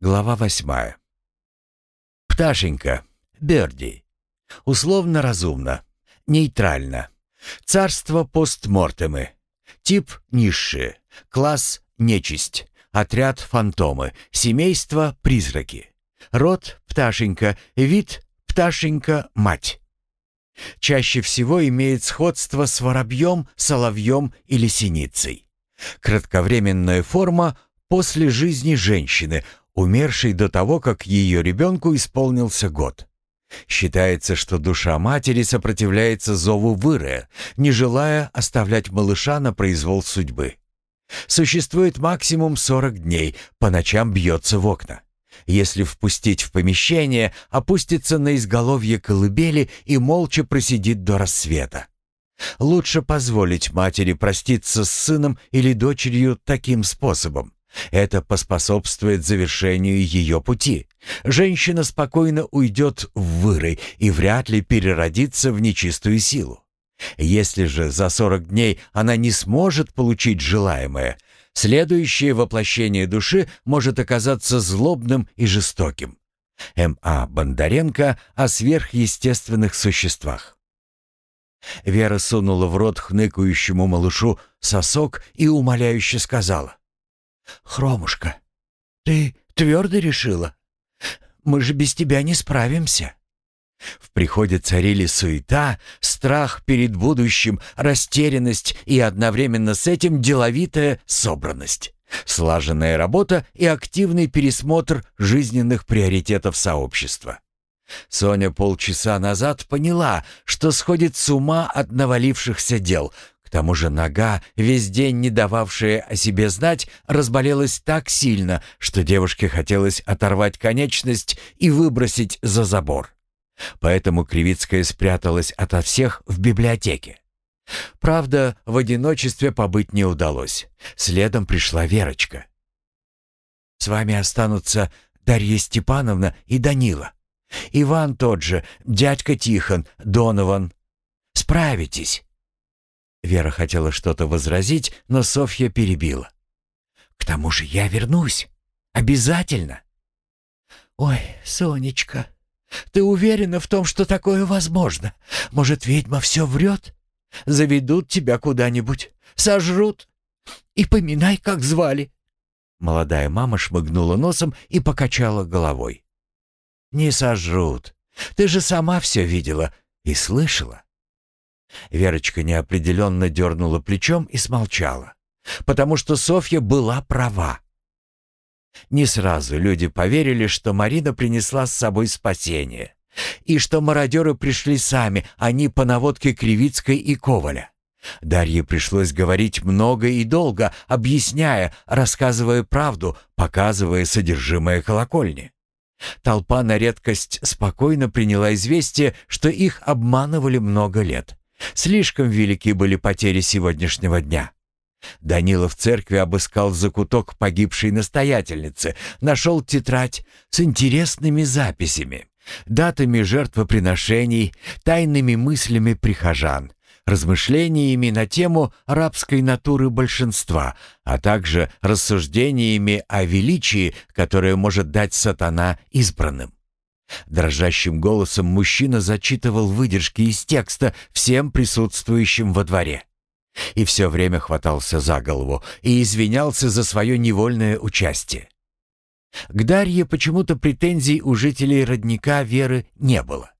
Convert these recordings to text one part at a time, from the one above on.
Глава восьмая. Пташенька, Берди. Условно разумно. Нейтрально. Царство постмортемы. Тип низшие. Класс нечисть. Отряд фантомы. Семейство призраки. Род пташенька. Вид пташенька-мать. Чаще всего имеет сходство с воробьем, соловьем или синицей. Кратковременная форма после жизни женщины, умершей до того, как ее ребенку исполнился год. Считается, что душа матери сопротивляется зову вырая, не желая оставлять малыша на произвол судьбы. Существует максимум 40 дней, по ночам бьется в окна. Если впустить в помещение, опустится на изголовье колыбели и молча просидит до рассвета. Лучше позволить матери проститься с сыном или дочерью таким способом. Это поспособствует завершению ее пути. Женщина спокойно уйдет в выры и вряд ли переродится в нечистую силу. Если же за 40 дней она не сможет получить желаемое, следующее воплощение души может оказаться злобным и жестоким. М.А. Бондаренко о сверхъестественных существах. Вера сунула в рот хныкающему малышу сосок и умоляюще сказала. «Хромушка, ты твердо решила? Мы же без тебя не справимся». В приходе царили суета, страх перед будущим, растерянность и одновременно с этим деловитая собранность, слаженная работа и активный пересмотр жизненных приоритетов сообщества. Соня полчаса назад поняла, что сходит с ума от навалившихся дел, к тому же нога, весь день не дававшая о себе знать, разболелась так сильно, что девушке хотелось оторвать конечность и выбросить за забор. Поэтому Кривицкая спряталась ото всех в библиотеке. Правда, в одиночестве побыть не удалось. Следом пришла Верочка. «С вами останутся Дарья Степановна и Данила. Иван тот же, дядька Тихон, Донован. Справитесь». Вера хотела что-то возразить, но Софья перебила. «К тому же я вернусь. Обязательно». «Ой, Сонечка, ты уверена в том, что такое возможно? Может, ведьма все врет? Заведут тебя куда-нибудь, сожрут. И поминай, как звали». Молодая мама шмыгнула носом и покачала головой. «Не сожрут. Ты же сама все видела и слышала. Верочка неопределенно дернула плечом и смолчала, потому что Софья была права. Не сразу люди поверили, что Марина принесла с собой спасение, и что мародеры пришли сами, а не по наводке Кривицкой и Коваля. Дарье пришлось говорить много и долго, объясняя, рассказывая правду, показывая содержимое колокольни. Толпа на редкость спокойно приняла известие, что их обманывали много лет. Слишком велики были потери сегодняшнего дня. Данила в церкви обыскал закуток погибшей настоятельницы, нашел тетрадь с интересными записями, датами жертвоприношений, тайными мыслями прихожан, размышлениями на тему рабской натуры большинства, а также рассуждениями о величии, которое может дать сатана избранным. Дрожащим голосом мужчина зачитывал выдержки из текста всем присутствующим во дворе. И все время хватался за голову и извинялся за свое невольное участие. К Дарье почему-то претензий у жителей родника Веры не было.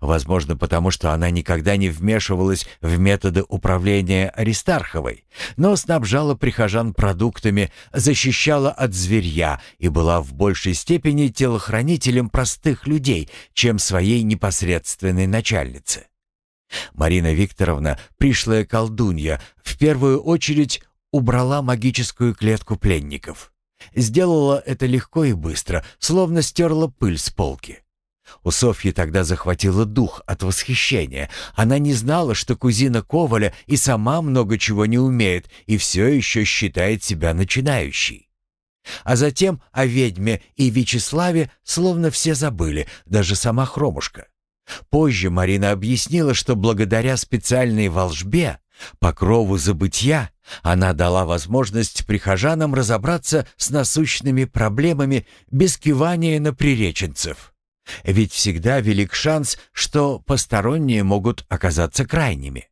Возможно, потому что она никогда не вмешивалась в методы управления Аристарховой, но снабжала прихожан продуктами, защищала от зверья и была в большей степени телохранителем простых людей, чем своей непосредственной начальнице. Марина Викторовна, пришлая колдунья, в первую очередь убрала магическую клетку пленников. Сделала это легко и быстро, словно стерла пыль с полки. У Софьи тогда захватило дух от восхищения. Она не знала, что кузина Коваля и сама много чего не умеет и все еще считает себя начинающей. А затем о ведьме и Вячеславе словно все забыли, даже сама Хромушка. Позже Марина объяснила, что благодаря специальной волжбе Покрову забытья она дала возможность прихожанам разобраться с насущными проблемами без кивания на приреченцев. Ведь всегда велик шанс, что посторонние могут оказаться крайними.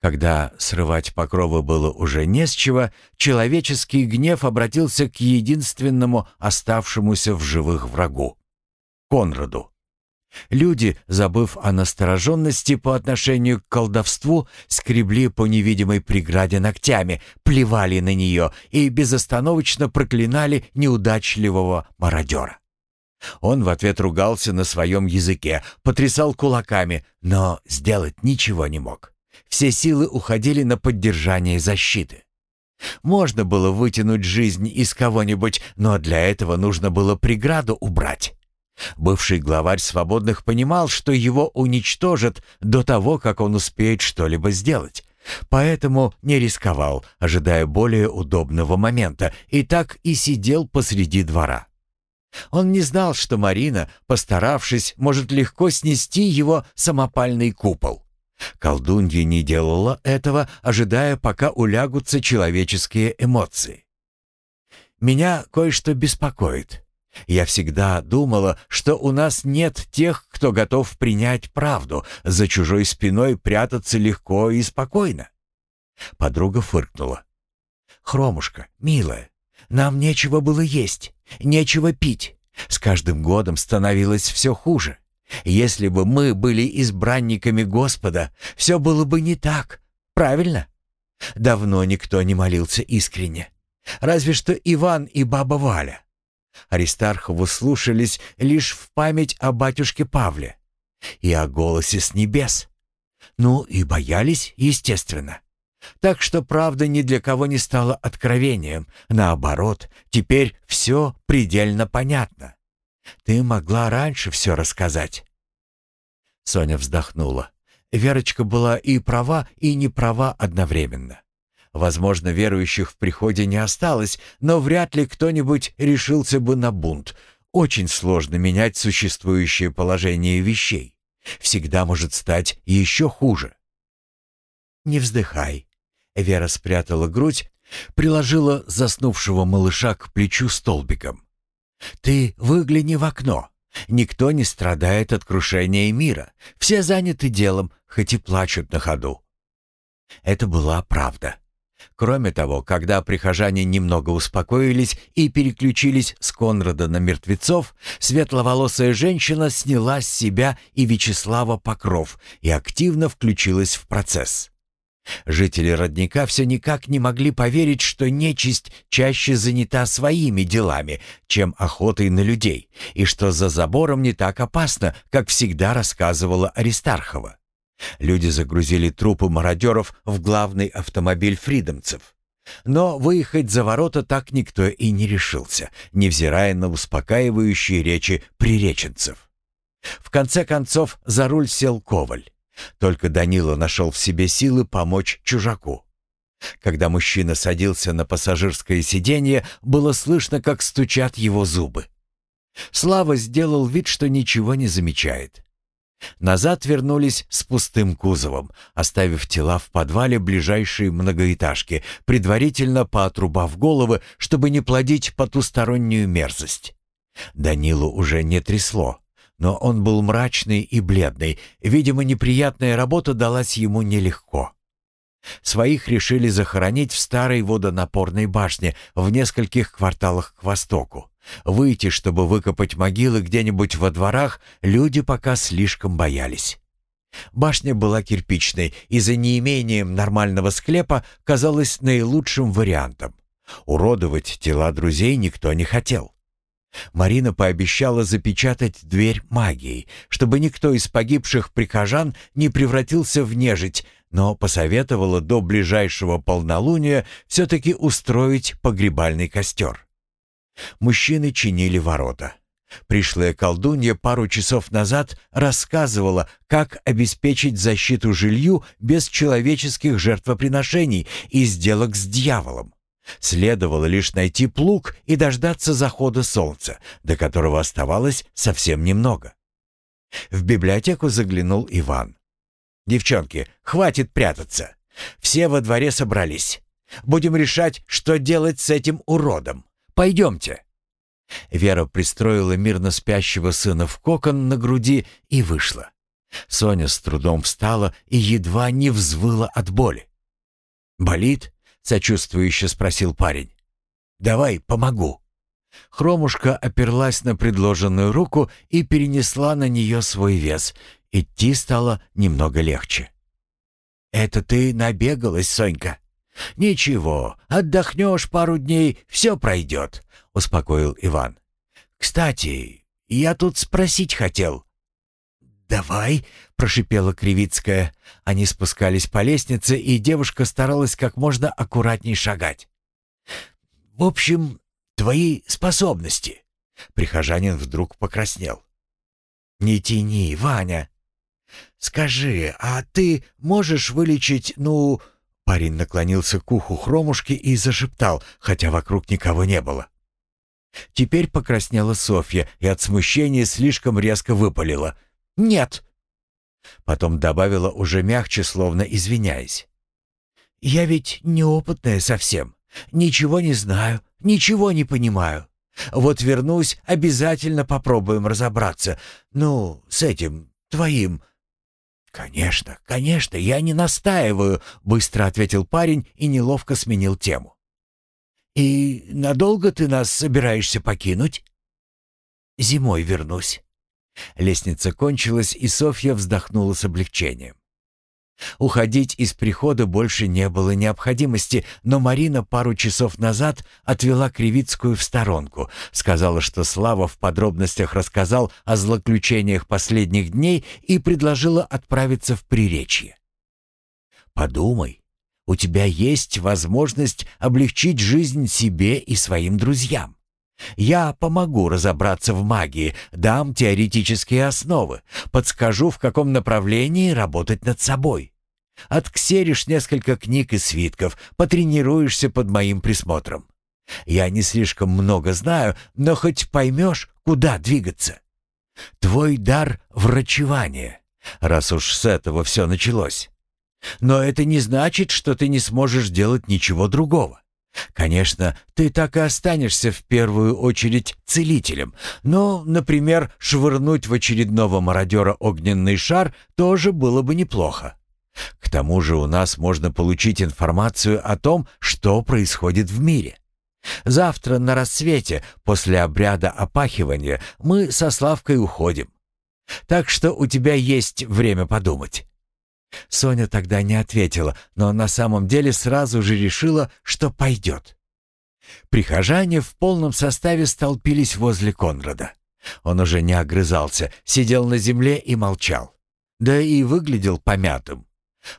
Когда срывать покровы было уже не с чего, человеческий гнев обратился к единственному оставшемуся в живых врагу — Конраду. Люди, забыв о настороженности по отношению к колдовству, скребли по невидимой преграде ногтями, плевали на нее и безостановочно проклинали неудачливого мародера. Он в ответ ругался на своем языке, потрясал кулаками, но сделать ничего не мог. Все силы уходили на поддержание защиты. Можно было вытянуть жизнь из кого-нибудь, но для этого нужно было преграду убрать. Бывший главарь свободных понимал, что его уничтожат до того, как он успеет что-либо сделать. Поэтому не рисковал, ожидая более удобного момента, и так и сидел посреди двора. Он не знал, что Марина, постаравшись, может легко снести его самопальный купол. Колдунья не делала этого, ожидая, пока улягутся человеческие эмоции. «Меня кое-что беспокоит», я всегда думала, что у нас нет тех, кто готов принять правду, за чужой спиной прятаться легко и спокойно. Подруга фыркнула. «Хромушка, милая, нам нечего было есть, нечего пить. С каждым годом становилось все хуже. Если бы мы были избранниками Господа, все было бы не так, правильно? Давно никто не молился искренне. Разве что Иван и баба Валя. Аристархову слушались лишь в память о батюшке Павле и о голосе с небес. Ну и боялись, естественно. Так что правда ни для кого не стала откровением. Наоборот, теперь все предельно понятно. Ты могла раньше все рассказать. Соня вздохнула. Верочка была и права, и не права одновременно. Возможно, верующих в приходе не осталось, но вряд ли кто-нибудь решился бы на бунт. Очень сложно менять существующее положение вещей. Всегда может стать еще хуже. «Не вздыхай». Вера спрятала грудь, приложила заснувшего малыша к плечу столбиком. «Ты выгляни в окно. Никто не страдает от крушения мира. Все заняты делом, хоть и плачут на ходу». Это была правда. Кроме того, когда прихожане немного успокоились и переключились с Конрада на мертвецов, светловолосая женщина сняла с себя и Вячеслава покров и активно включилась в процесс. Жители родника все никак не могли поверить, что нечисть чаще занята своими делами, чем охотой на людей, и что за забором не так опасно, как всегда рассказывала Аристархова. Люди загрузили трупы мародеров в главный автомобиль фридомцев. Но выехать за ворота так никто и не решился, невзирая на успокаивающие речи приреченцев. В конце концов за руль сел Коваль. Только Данила нашел в себе силы помочь чужаку. Когда мужчина садился на пассажирское сиденье, было слышно, как стучат его зубы. Слава сделал вид, что ничего не замечает. Назад вернулись с пустым кузовом, оставив тела в подвале ближайшей многоэтажки, предварительно поотрубав головы, чтобы не плодить потустороннюю мерзость. Данилу уже не трясло, но он был мрачный и бледный, видимо, неприятная работа далась ему нелегко. Своих решили захоронить в старой водонапорной башне в нескольких кварталах к востоку. Выйти, чтобы выкопать могилы где-нибудь во дворах, люди пока слишком боялись. Башня была кирпичной и за неимением нормального склепа казалась наилучшим вариантом. Уродовать тела друзей никто не хотел. Марина пообещала запечатать дверь магией, чтобы никто из погибших прихожан не превратился в нежить, но посоветовала до ближайшего полнолуния все-таки устроить погребальный костер. Мужчины чинили ворота. Пришлая колдунья пару часов назад рассказывала, как обеспечить защиту жилью без человеческих жертвоприношений и сделок с дьяволом. Следовало лишь найти плуг и дождаться захода солнца, до которого оставалось совсем немного. В библиотеку заглянул Иван. «Девчонки, хватит прятаться. Все во дворе собрались. Будем решать, что делать с этим уродом. Пойдемте». Вера пристроила мирно спящего сына в кокон на груди и вышла. Соня с трудом встала и едва не взвыла от боли. «Болит?» — сочувствующе спросил парень. «Давай, помогу». Хромушка оперлась на предложенную руку и перенесла на нее свой вес. Идти стало немного легче. «Это ты набегалась, Сонька?» «Ничего, отдохнешь пару дней, все пройдет», — успокоил Иван. «Кстати, я тут спросить хотел». «Давай», — прошипела Кривицкая. Они спускались по лестнице, и девушка старалась как можно аккуратней шагать. «В общем, твои способности». Прихожанин вдруг покраснел. «Не тяни, Ваня. Скажи, а ты можешь вылечить, ну...» Парень наклонился к уху хромушки и зашептал, хотя вокруг никого не было. Теперь покраснела Софья и от смущения слишком резко выпалила. «Нет!» Потом добавила уже мягче, словно извиняясь. «Я ведь неопытная совсем. Ничего не знаю, ничего не понимаю. Вот вернусь, обязательно попробуем разобраться. Ну, с этим, твоим, «Конечно, конечно, я не настаиваю», — быстро ответил парень и неловко сменил тему. «И надолго ты нас собираешься покинуть?» «Зимой вернусь». Лестница кончилась, и Софья вздохнула с облегчением. Уходить из прихода больше не было необходимости, но Марина пару часов назад отвела Кривицкую в сторонку, сказала, что Слава в подробностях рассказал о злоключениях последних дней и предложила отправиться в Приречье. «Подумай, у тебя есть возможность облегчить жизнь себе и своим друзьям. Я помогу разобраться в магии, дам теоретические основы, подскажу, в каком направлении работать над собой. Отксеришь несколько книг и свитков, потренируешься под моим присмотром. Я не слишком много знаю, но хоть поймешь, куда двигаться. Твой дар — врачевание, раз уж с этого все началось. Но это не значит, что ты не сможешь делать ничего другого. Конечно, ты так и останешься в первую очередь целителем, но, например, швырнуть в очередного мародера огненный шар тоже было бы неплохо. К тому же у нас можно получить информацию о том, что происходит в мире. Завтра на рассвете, после обряда опахивания, мы со Славкой уходим. Так что у тебя есть время подумать. Соня тогда не ответила, но на самом деле сразу же решила, что пойдет. Прихожане в полном составе столпились возле Конрада. Он уже не огрызался, сидел на земле и молчал. Да и выглядел помятым.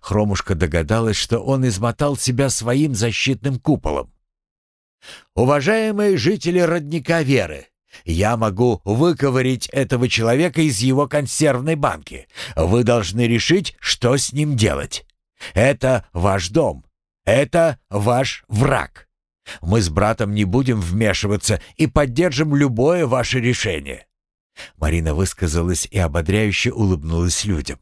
Хромушка догадалась, что он измотал себя своим защитным куполом. «Уважаемые жители родника Веры, я могу выковырить этого человека из его консервной банки. Вы должны решить, что с ним делать. Это ваш дом. Это ваш враг. Мы с братом не будем вмешиваться и поддержим любое ваше решение». Марина высказалась и ободряюще улыбнулась людям.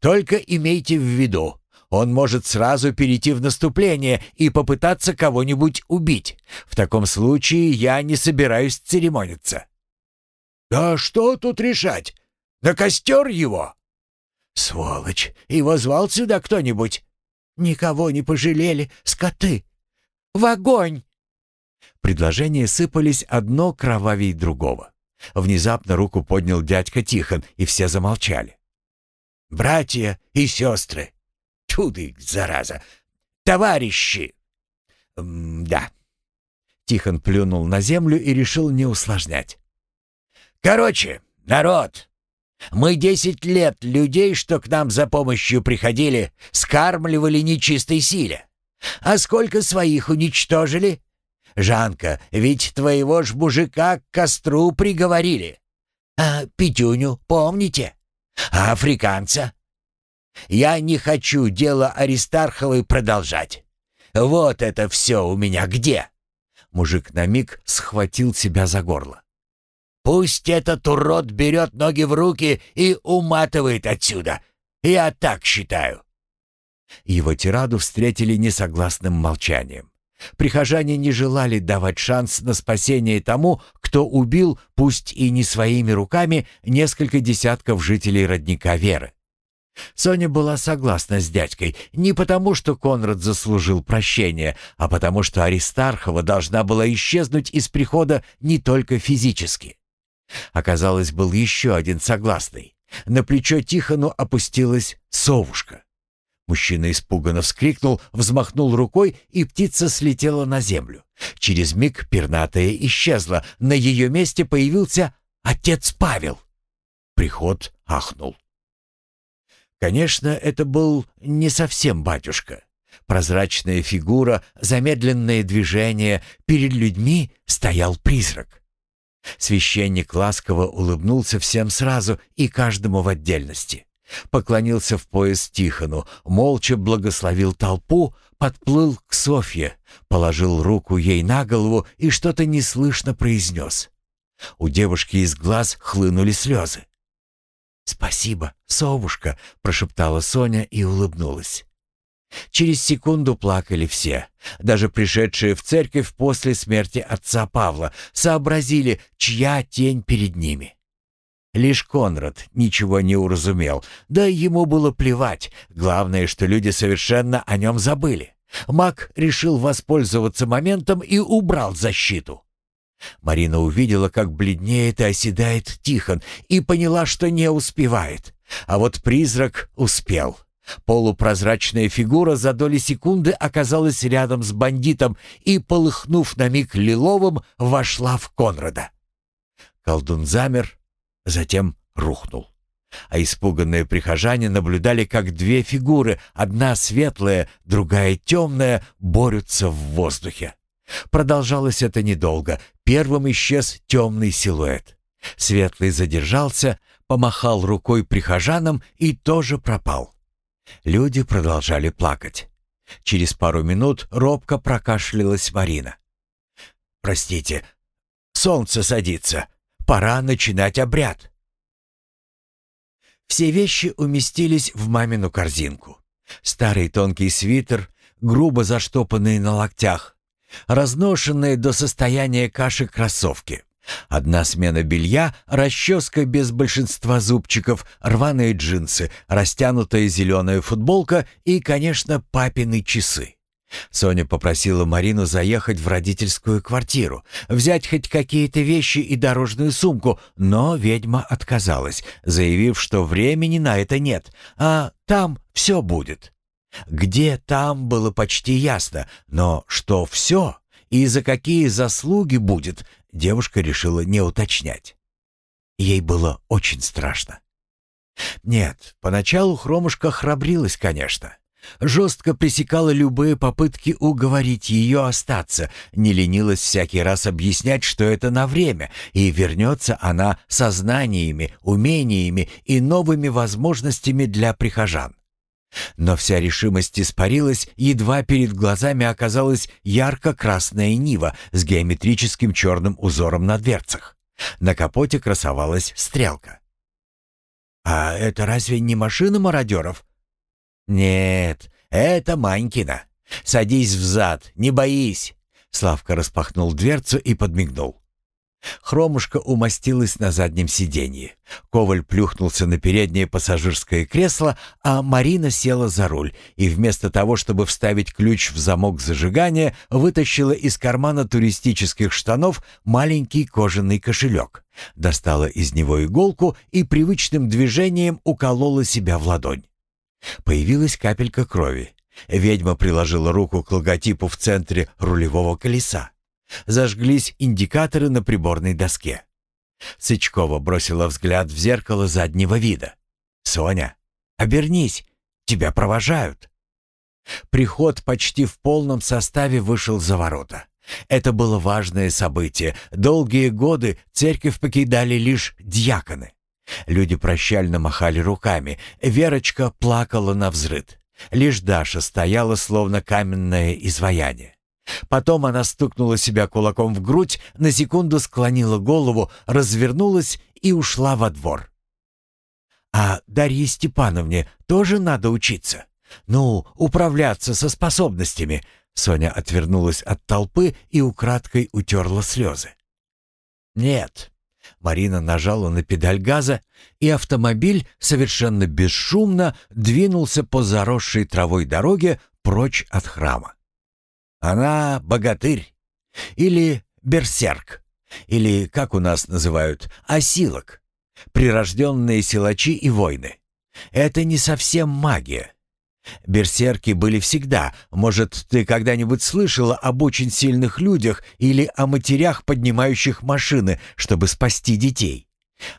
«Только имейте в виду, он может сразу перейти в наступление и попытаться кого-нибудь убить. В таком случае я не собираюсь церемониться». «Да что тут решать? На костер его?» «Сволочь! Его звал сюда кто-нибудь?» «Никого не пожалели, скоты! В огонь!» Предложения сыпались одно кровавей другого. Внезапно руку поднял дядька Тихон, и все замолчали. «Братья и сестры, Ты, зараза! Товарищи!» «Да». Тихон плюнул на землю и решил не усложнять. «Короче, народ, мы десять лет людей, что к нам за помощью приходили, скармливали нечистой силе. А сколько своих уничтожили? Жанка, ведь твоего ж мужика к костру приговорили. А Петюню помните? А африканца? Я не хочу дело Аристарховой продолжать. Вот это все у меня где?» Мужик на миг схватил себя за горло. «Пусть этот урод берет ноги в руки и уматывает отсюда. Я так считаю». Его тираду встретили несогласным молчанием. Прихожане не желали давать шанс на спасение тому, кто убил, пусть и не своими руками, несколько десятков жителей родника Веры. Соня была согласна с дядькой не потому, что Конрад заслужил прощения, а потому, что Аристархова должна была исчезнуть из прихода не только физически. Оказалось, был еще один согласный. На плечо Тихону опустилась совушка. Мужчина испуганно вскрикнул, взмахнул рукой, и птица слетела на землю. Через миг пернатая исчезла. На ее месте появился отец Павел. Приход ахнул. Конечно, это был не совсем батюшка. Прозрачная фигура, замедленное движение, перед людьми стоял призрак. Священник ласково улыбнулся всем сразу и каждому в отдельности. Поклонился в пояс Тихону, молча благословил толпу, подплыл к Софье, положил руку ей на голову и что-то неслышно произнес. У девушки из глаз хлынули слезы. «Спасибо, совушка», — прошептала Соня и улыбнулась. Через секунду плакали все. Даже пришедшие в церковь после смерти отца Павла сообразили, чья тень перед ними. Лишь Конрад ничего не уразумел, да ему было плевать. Главное, что люди совершенно о нем забыли. Маг решил воспользоваться моментом и убрал защиту. Марина увидела, как бледнеет и оседает Тихон, и поняла, что не успевает. А вот призрак успел. Полупрозрачная фигура за доли секунды оказалась рядом с бандитом и, полыхнув на миг лиловым, вошла в Конрада. Колдун замер, затем рухнул. А испуганные прихожане наблюдали, как две фигуры, одна светлая, другая темная, борются в воздухе. Продолжалось это недолго. Первым исчез темный силуэт. Светлый задержался, помахал рукой прихожанам и тоже пропал. Люди продолжали плакать. Через пару минут робко прокашлялась Марина. «Простите, солнце садится. Пора начинать обряд». Все вещи уместились в мамину корзинку. Старый тонкий свитер, грубо заштопанный на локтях, разношенные до состояния каши кроссовки. Одна смена белья, расческа без большинства зубчиков, рваные джинсы, растянутая зеленая футболка и, конечно, папины часы. Соня попросила Марину заехать в родительскую квартиру, взять хоть какие-то вещи и дорожную сумку, но ведьма отказалась, заявив, что времени на это нет, а там все будет. Где там было почти ясно, но что все и за какие заслуги будет, девушка решила не уточнять. Ей было очень страшно. Нет, поначалу Хромушка храбрилась, конечно. Жестко пресекала любые попытки уговорить ее остаться, не ленилась всякий раз объяснять, что это на время, и вернется она со знаниями, умениями и новыми возможностями для прихожан. Но вся решимость испарилась, едва перед глазами оказалась ярко-красная Нива с геометрическим черным узором на дверцах. На капоте красовалась стрелка. «А это разве не машина мародеров?» «Нет, это Манькина. Садись взад, не боись!» Славка распахнул дверцу и подмигнул. Хромушка умостилась на заднем сиденье. Коваль плюхнулся на переднее пассажирское кресло, а Марина села за руль и вместо того, чтобы вставить ключ в замок зажигания, вытащила из кармана туристических штанов маленький кожаный кошелек. Достала из него иголку и привычным движением уколола себя в ладонь. Появилась капелька крови. Ведьма приложила руку к логотипу в центре рулевого колеса. Зажглись индикаторы на приборной доске. Сычкова бросила взгляд в зеркало заднего вида. «Соня, обернись, тебя провожают». Приход почти в полном составе вышел за ворота. Это было важное событие. Долгие годы церковь покидали лишь дьяконы. Люди прощально махали руками. Верочка плакала на взрыд. Лишь Даша стояла, словно каменное изваяние. Потом она стукнула себя кулаком в грудь, на секунду склонила голову, развернулась и ушла во двор. «А Дарье Степановне тоже надо учиться? «Ну, управляться со способностями!» Соня отвернулась от толпы и украдкой утерла слезы. «Нет». Марина нажала на педаль газа, и автомобиль совершенно бесшумно двинулся по заросшей травой дороге прочь от храма. Она богатырь или берсерк, или, как у нас называют, осилок, прирожденные силачи и войны. Это не совсем магия. Берсерки были всегда. Может, ты когда-нибудь слышала об очень сильных людях или о матерях, поднимающих машины, чтобы спасти детей?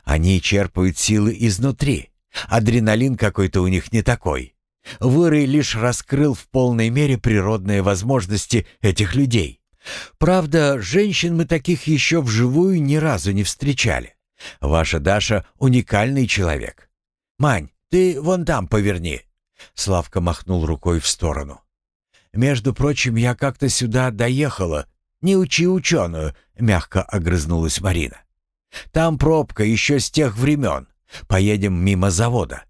Они черпают силы изнутри. Адреналин какой-то у них не такой. Вырый лишь раскрыл в полной мере природные возможности этих людей. Правда, женщин мы таких еще вживую ни разу не встречали. Ваша Даша — уникальный человек. Мань, ты вон там поверни. Славка махнул рукой в сторону. «Между прочим, я как-то сюда доехала. Не учи ученую», — мягко огрызнулась Марина. «Там пробка еще с тех времен. Поедем мимо завода».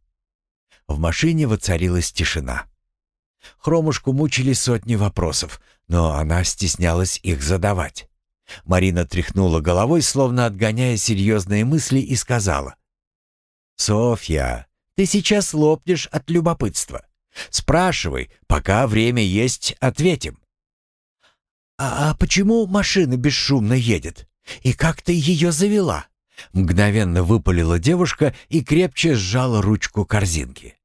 В машине воцарилась тишина. Хромушку мучили сотни вопросов, но она стеснялась их задавать. Марина тряхнула головой, словно отгоняя серьезные мысли, и сказала. «Софья, ты сейчас лопнешь от любопытства. Спрашивай, пока время есть, ответим. «А, а почему машина бесшумно едет? И как ты ее завела?» Мгновенно выпалила девушка и крепче сжала ручку корзинки.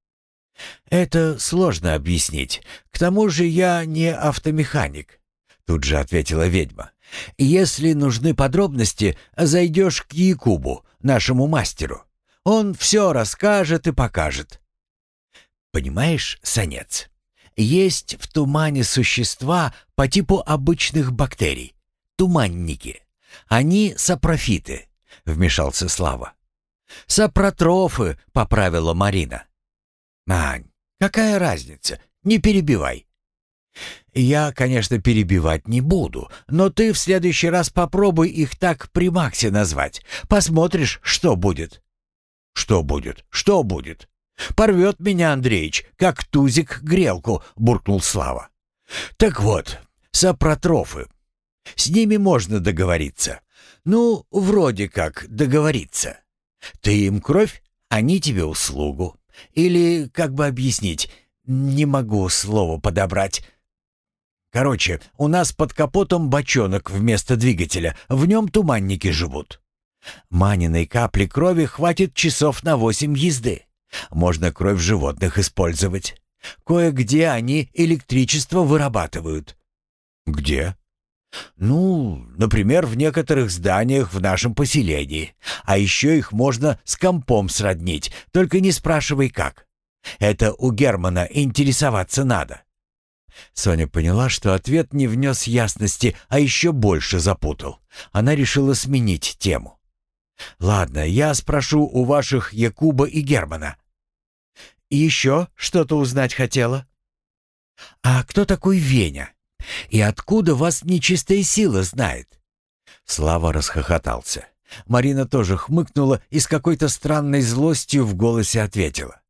«Это сложно объяснить. К тому же я не автомеханик», — тут же ответила ведьма. «Если нужны подробности, зайдешь к Якубу, нашему мастеру. Он все расскажет и покажет. Понимаешь, Санец, есть в тумане существа по типу обычных бактерий. Туманники. Они сапрофиты, вмешался Слава. Сапротрофы, поправила Марина. Ань, какая разница? Не перебивай. Я, конечно, перебивать не буду, но ты в следующий раз попробуй их так при Максе назвать. Посмотришь, что будет. «Что будет? Что будет?» «Порвет меня, Андреич, как тузик грелку», — буркнул Слава. «Так вот, сапротрофы. С ними можно договориться. Ну, вроде как договориться. Ты им кровь, они тебе услугу. Или, как бы объяснить, не могу слово подобрать». Короче, у нас под капотом бочонок вместо двигателя, в нем туманники живут. Маниной капли крови хватит часов на восемь езды. Можно кровь животных использовать. Кое-где они электричество вырабатывают. Где? Ну, например, в некоторых зданиях в нашем поселении. А еще их можно с компом сроднить, только не спрашивай как. Это у Германа интересоваться надо. Соня поняла, что ответ не внес ясности, а еще больше запутал. Она решила сменить тему. Ладно, я спрошу у ваших Якуба и Германа. Еще что-то узнать хотела? А кто такой Веня? И откуда вас нечистая сила знает? Слава расхохотался. Марина тоже хмыкнула и с какой-то странной злостью в голосе ответила.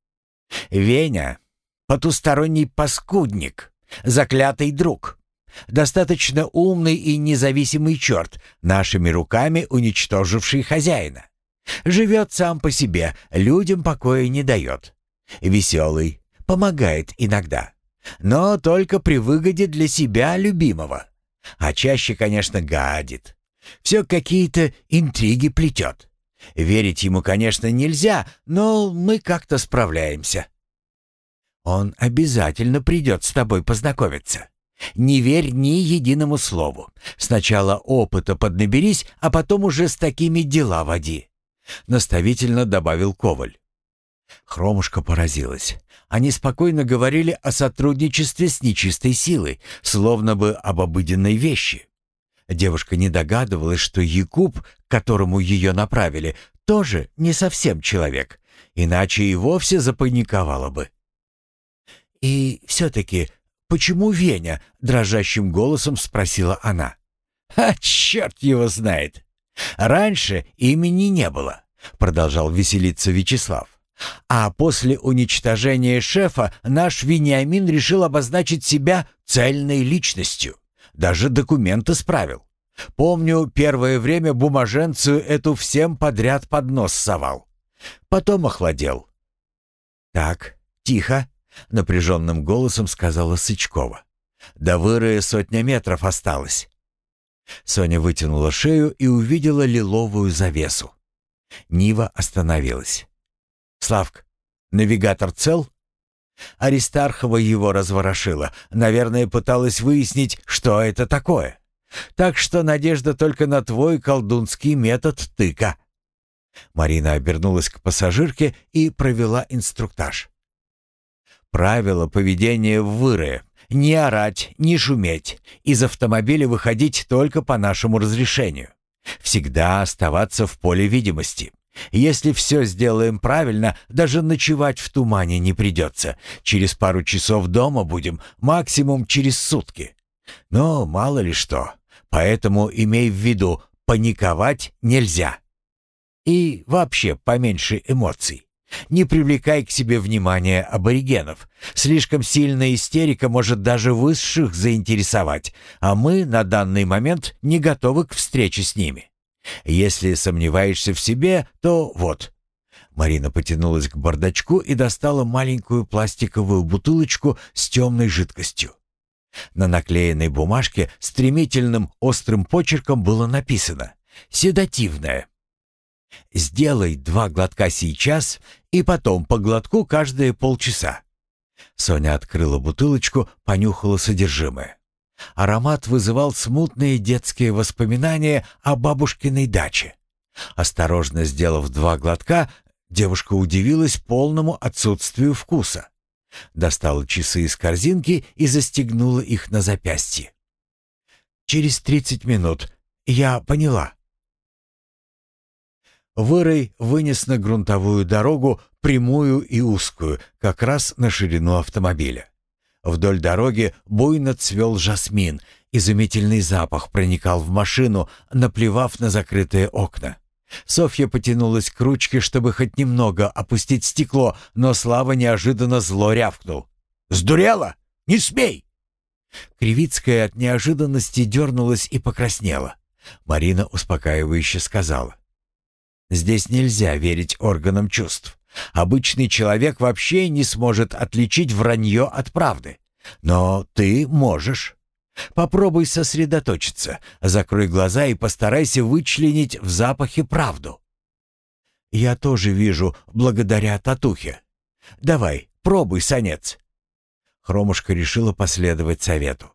«Веня — потусторонний паскудник, заклятый друг. Достаточно умный и независимый черт, нашими руками уничтоживший хозяина. Живет сам по себе, людям покоя не дает. Веселый, помогает иногда. Но только при выгоде для себя любимого. А чаще, конечно, гадит. Все какие-то интриги плетет. Верить ему, конечно, нельзя, но мы как-то справляемся. Он обязательно придет с тобой познакомиться. Не верь ни единому слову. Сначала опыта поднаберись, а потом уже с такими дела води», — наставительно добавил Коваль. Хромушка поразилась. Они спокойно говорили о сотрудничестве с нечистой силой, словно бы об обыденной вещи. Девушка не догадывалась, что Якуб, к которому ее направили, тоже не совсем человек, иначе и вовсе запаниковала бы. «И все-таки «Почему Веня?» — дрожащим голосом спросила она. «А черт его знает! Раньше имени не было», — продолжал веселиться Вячеслав. А после уничтожения шефа наш Вениамин решил обозначить себя цельной личностью. Даже документы справил. Помню, первое время бумаженцию эту всем подряд под нос совал. Потом охладел. «Так, тихо», — напряженным голосом сказала Сычкова. «До вырая сотня метров осталось». Соня вытянула шею и увидела лиловую завесу. Нива остановилась. «Славк, навигатор цел?» Аристархова его разворошила. Наверное, пыталась выяснить, что это такое. Так что надежда только на твой колдунский метод тыка. Марина обернулась к пассажирке и провела инструктаж. Правила поведения в вырое. Не орать, не шуметь. Из автомобиля выходить только по нашему разрешению. Всегда оставаться в поле видимости. Если все сделаем правильно, даже ночевать в тумане не придется. Через пару часов дома будем, максимум через сутки. Но мало ли что. Поэтому имей в виду, паниковать нельзя. И вообще поменьше эмоций. Не привлекай к себе внимания аборигенов. Слишком сильная истерика может даже высших заинтересовать, а мы на данный момент не готовы к встрече с ними. Если сомневаешься в себе, то вот». Марина потянулась к бардачку и достала маленькую пластиковую бутылочку с темной жидкостью. На наклеенной бумажке стремительным острым почерком было написано «Седативное». «Сделай два глотка сейчас и потом по глотку каждые полчаса». Соня открыла бутылочку, понюхала содержимое. Аромат вызывал смутные детские воспоминания о бабушкиной даче. Осторожно сделав два глотка, девушка удивилась полному отсутствию вкуса. Достала часы из корзинки и застегнула их на запястье. «Через тридцать минут. Я поняла». Вырой вынес на грунтовую дорогу, прямую и узкую, как раз на ширину автомобиля. Вдоль дороги буйно цвел жасмин, изумительный запах проникал в машину, наплевав на закрытые окна. Софья потянулась к ручке, чтобы хоть немного опустить стекло, но Слава неожиданно зло рявкнул. «Сдурела? Не смей!» Кривицкая от неожиданности дернулась и покраснела. Марина успокаивающе сказала. «Здесь нельзя верить органам чувств. Обычный человек вообще не сможет отличить вранье от правды. Но ты можешь. Попробуй сосредоточиться, закрой глаза и постарайся вычленить в запахе правду. Я тоже вижу, благодаря татухе. Давай, пробуй, санец. Хромушка решила последовать совету.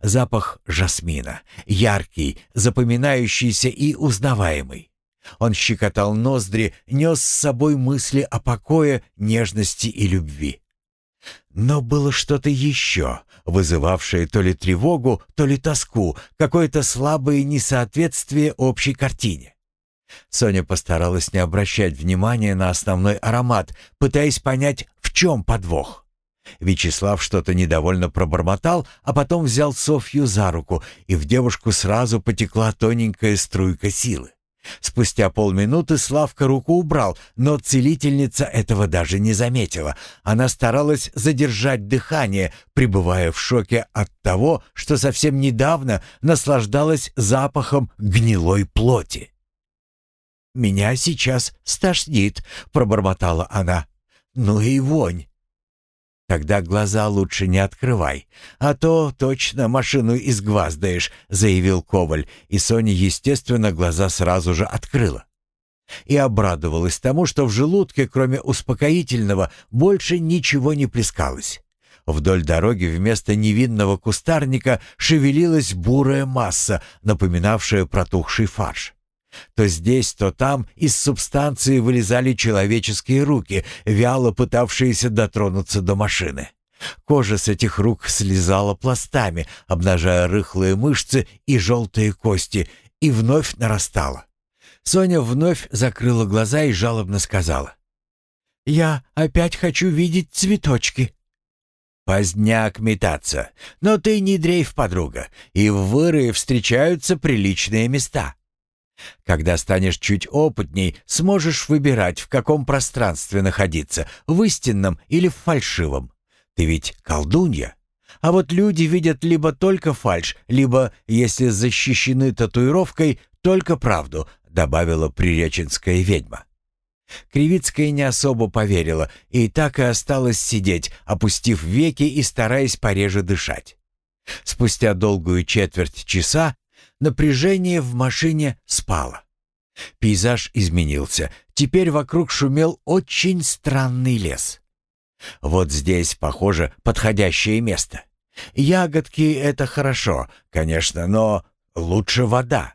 Запах жасмина, яркий, запоминающийся и узнаваемый. Он щекотал ноздри, нес с собой мысли о покое, нежности и любви. Но было что-то еще, вызывавшее то ли тревогу, то ли тоску, какое-то слабое несоответствие общей картине. Соня постаралась не обращать внимания на основной аромат, пытаясь понять, в чем подвох. Вячеслав что-то недовольно пробормотал, а потом взял Софью за руку, и в девушку сразу потекла тоненькая струйка силы. Спустя полминуты Славка руку убрал, но целительница этого даже не заметила. Она старалась задержать дыхание, пребывая в шоке от того, что совсем недавно наслаждалась запахом гнилой плоти. «Меня сейчас стошнит», — пробормотала она. «Ну и вонь. «Тогда глаза лучше не открывай, а то точно машину изгваздаешь», — заявил Коваль, и Соня, естественно, глаза сразу же открыла. И обрадовалась тому, что в желудке, кроме успокоительного, больше ничего не плескалось. Вдоль дороги вместо невинного кустарника шевелилась бурая масса, напоминавшая протухший фарш. То здесь, то там из субстанции вылезали человеческие руки, вяло пытавшиеся дотронуться до машины. Кожа с этих рук слезала пластами, обнажая рыхлые мышцы и желтые кости, и вновь нарастала. Соня вновь закрыла глаза и жалобно сказала. «Я опять хочу видеть цветочки». «Поздняк метаться. Но ты не дрейф, подруга, и в вырые встречаются приличные места». Когда станешь чуть опытней, сможешь выбирать, в каком пространстве находиться, в истинном или в фальшивом. Ты ведь колдунья. А вот люди видят либо только фальшь, либо, если защищены татуировкой, только правду, добавила приреченская ведьма. Кривицкая не особо поверила и так и осталась сидеть, опустив веки и стараясь пореже дышать. Спустя долгую четверть часа напряжение в машине спало. Пейзаж изменился. Теперь вокруг шумел очень странный лес. Вот здесь, похоже, подходящее место. Ягодки — это хорошо, конечно, но лучше вода.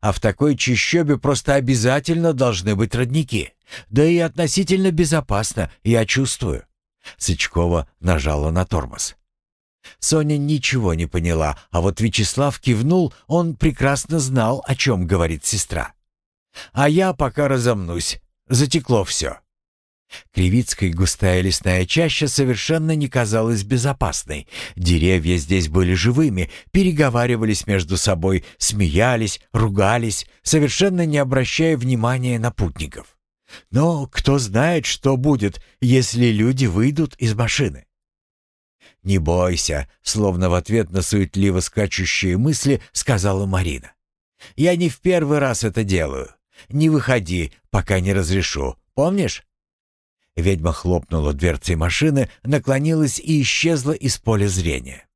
А в такой чащобе просто обязательно должны быть родники. Да и относительно безопасно, я чувствую. Сычкова нажала на тормоз. Соня ничего не поняла, а вот Вячеслав кивнул, он прекрасно знал, о чем говорит сестра. «А я пока разомнусь. Затекло все». Кривицкой густая лесная чаща совершенно не казалась безопасной. Деревья здесь были живыми, переговаривались между собой, смеялись, ругались, совершенно не обращая внимания на путников. Но кто знает, что будет, если люди выйдут из машины. «Не бойся», — словно в ответ на суетливо скачущие мысли сказала Марина. «Я не в первый раз это делаю. Не выходи, пока не разрешу. Помнишь?» Ведьма хлопнула дверцей машины, наклонилась и исчезла из поля зрения.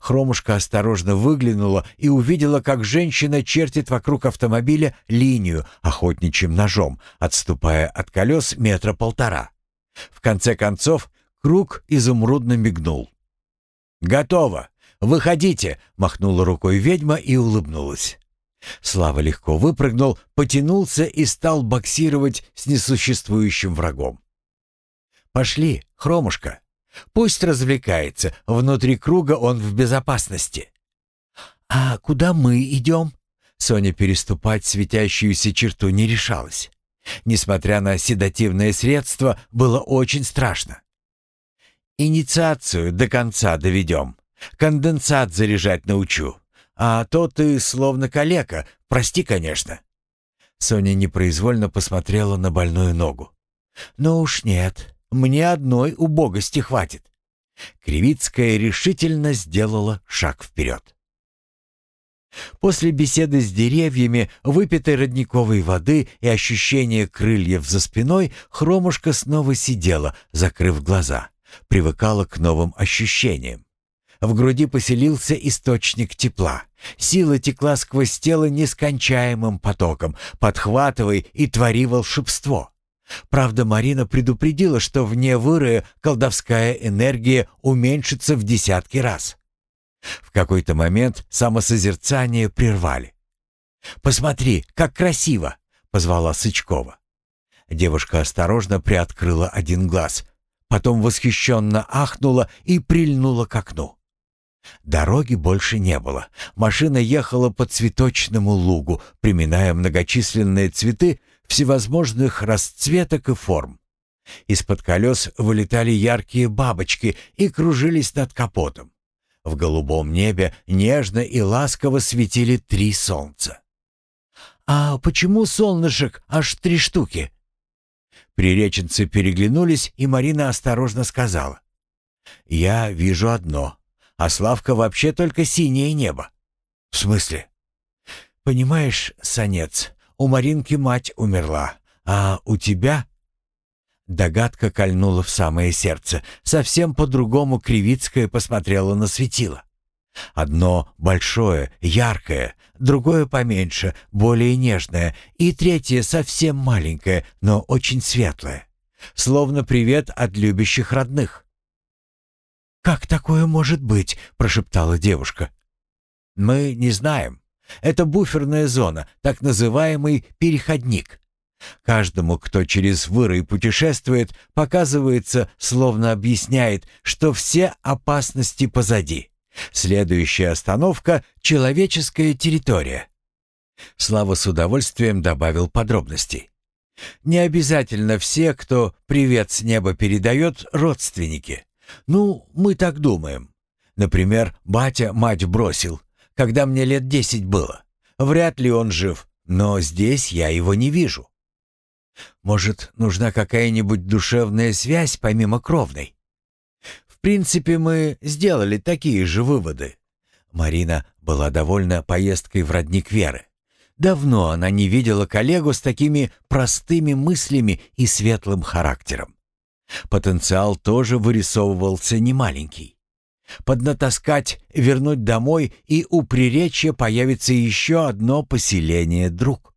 Хромушка осторожно выглянула и увидела, как женщина чертит вокруг автомобиля линию охотничьим ножом, отступая от колес метра полтора. В конце концов, круг изумрудно мигнул. «Готово! Выходите!» — махнула рукой ведьма и улыбнулась. Слава легко выпрыгнул, потянулся и стал боксировать с несуществующим врагом. «Пошли, Хромушка. Пусть развлекается, внутри круга он в безопасности». «А куда мы идем?» Соня переступать светящуюся черту не решалась. Несмотря на седативное средство, было очень страшно. Инициацию до конца доведем. Конденсат заряжать научу. А то ты словно калека. Прости, конечно». Соня непроизвольно посмотрела на больную ногу. «Ну уж нет, мне одной убогости хватит». Кривицкая решительно сделала шаг вперед. После беседы с деревьями, выпитой родниковой воды и ощущения крыльев за спиной, Хромушка снова сидела, закрыв глаза привыкала к новым ощущениям. В груди поселился источник тепла. Сила текла сквозь тело нескончаемым потоком, подхватывая и твори волшебство. Правда, Марина предупредила, что вне вырыя колдовская энергия уменьшится в десятки раз. В какой-то момент самосозерцание прервали. «Посмотри, как красиво!» — позвала Сычкова. Девушка осторожно приоткрыла один глаз. Потом восхищенно ахнула и прильнула к окну. Дороги больше не было. Машина ехала по цветочному лугу, приминая многочисленные цветы всевозможных расцветок и форм. Из-под колес вылетали яркие бабочки и кружились над капотом. В голубом небе нежно и ласково светили три солнца. «А почему солнышек аж три штуки?» Приреченцы переглянулись, и Марина осторожно сказала. «Я вижу одно, а Славка вообще только синее небо». «В смысле?» «Понимаешь, Санец, у Маринки мать умерла, а у тебя...» Догадка кольнула в самое сердце. Совсем по-другому Кривицкая посмотрела на светило. Одно большое, яркое, другое поменьше, более нежное, и третье совсем маленькое, но очень светлое. Словно привет от любящих родных. «Как такое может быть?» — прошептала девушка. «Мы не знаем. Это буферная зона, так называемый переходник. Каждому, кто через вырой путешествует, показывается, словно объясняет, что все опасности позади. Следующая остановка — человеческая территория. Слава с удовольствием добавил подробностей. Не обязательно все, кто привет с неба передает, родственники. Ну, мы так думаем. Например, батя мать бросил, когда мне лет десять было. Вряд ли он жив, но здесь я его не вижу. Может, нужна какая-нибудь душевная связь помимо кровной? Принципе, мы сделали такие же выводы. Марина была довольна поездкой в родник Веры. Давно она не видела коллегу с такими простыми мыслями и светлым характером. Потенциал тоже вырисовывался немаленький. Поднатаскать, вернуть домой, и у Приречья появится еще одно поселение друг.